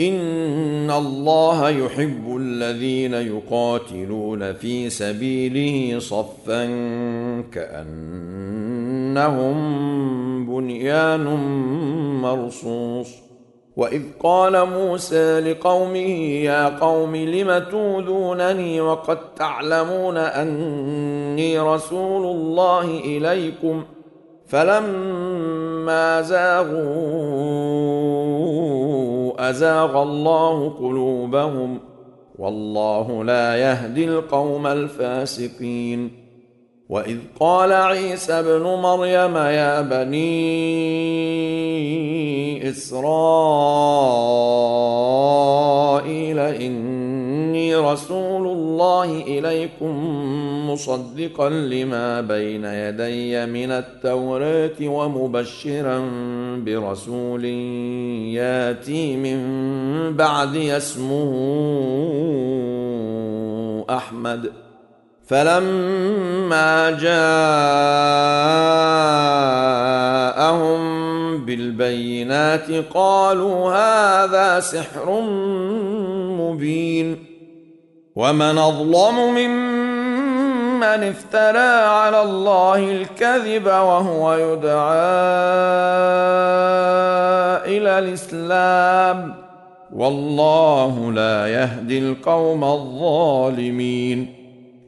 ان الله يحب الذين يقاتلون في سبيله صفا كانهم بنيان مرصوص واذ قال موسى لقومه يا قوم لم توذونني وقد تعلمون اني رسول الله اليكم فلما زاغوا أزاغ الله قلوبهم والله لا يهدي القوم الفاسقين. وإذ قال عيسى ابن مريم يا بني إسرائيل إني رسول الله إليكم مصدقا لما بين يدي من التوراة ومبشرا برسول ياتي من بعد اسمه أحمد. فلما جاءهم بالبينات قالوا هذا سحر مبين. ومن اظلم ممن افترى على الله الكذب وهو يدعى إلى الاسلام والله لا يهدي القوم الظالمين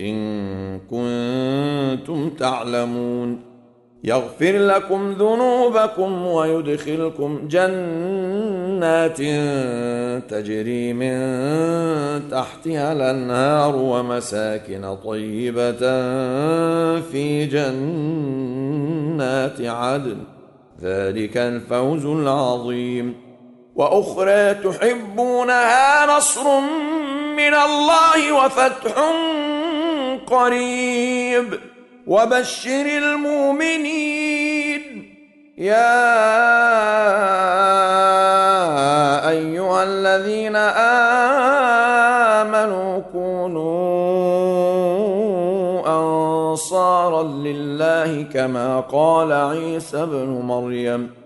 إن كنتم تعلمون. يغفر لكم ذنوبكم ويدخلكم جنات تجري من تحتها الأنهار ومساكن طيبة في جنات عدن. ذلك الفوز العظيم. وأخرى تحبونها نصر من الله وفتح قريب. وبشر المؤمنين. يا أيها الذين آمنوا كونوا أنصارا لله كما قال عيسى ابن مريم.